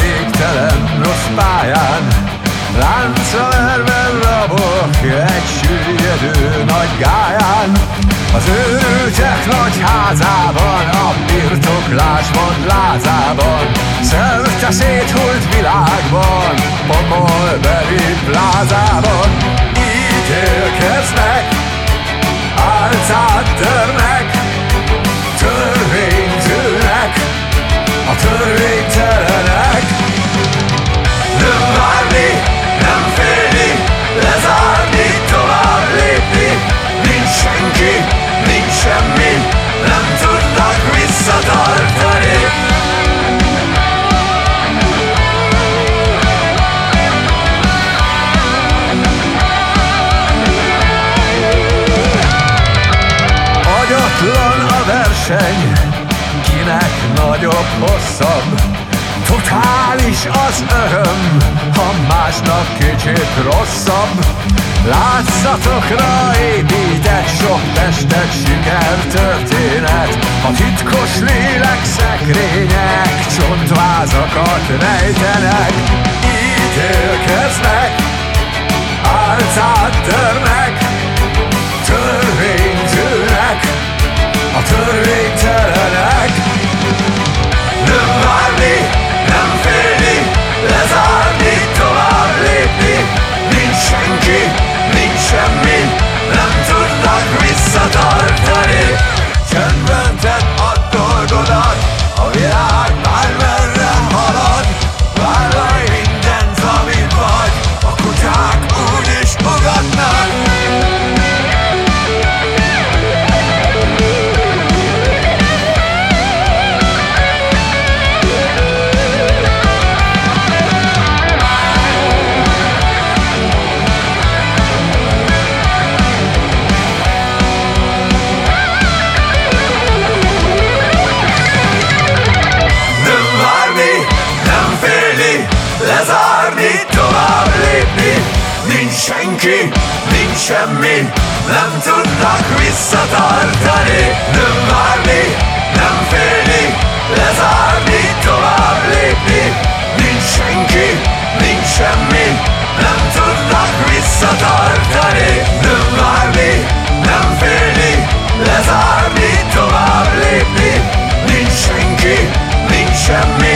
végtelen rossz pályán. Láncra verve rabok egy süllyedő nagy gáján. Az őrültek nagy házában, a birtoklásban lázában. Szerte széthult világban, pokolbeli plázában. Ítélkeznek, álcát törnek törvénytelenek Nem várni, nem félni, lezárni, tovább lépni. Nincs senki, nincs semmi, nem tudnak visszatartani. Agyatlan a verseny, kinek nagyobb, hosszabb? Totális az öröm, ha másnak kicsit rosszabb. Látszatokra épített sok testet sikertörténet. A titkos lélek szekrények csontvázakat rejtenek Ítélkeznek, senki Nincs semmi, nem tudnak visszatartani. Nem várni, nem félni, lezárni, tovább lépni. Nincs senki, nincs semmi, nem tudnak visszatartani. Nem várni, nem félni, lezárni, tovább lépni. Nincs senki, nincs semmi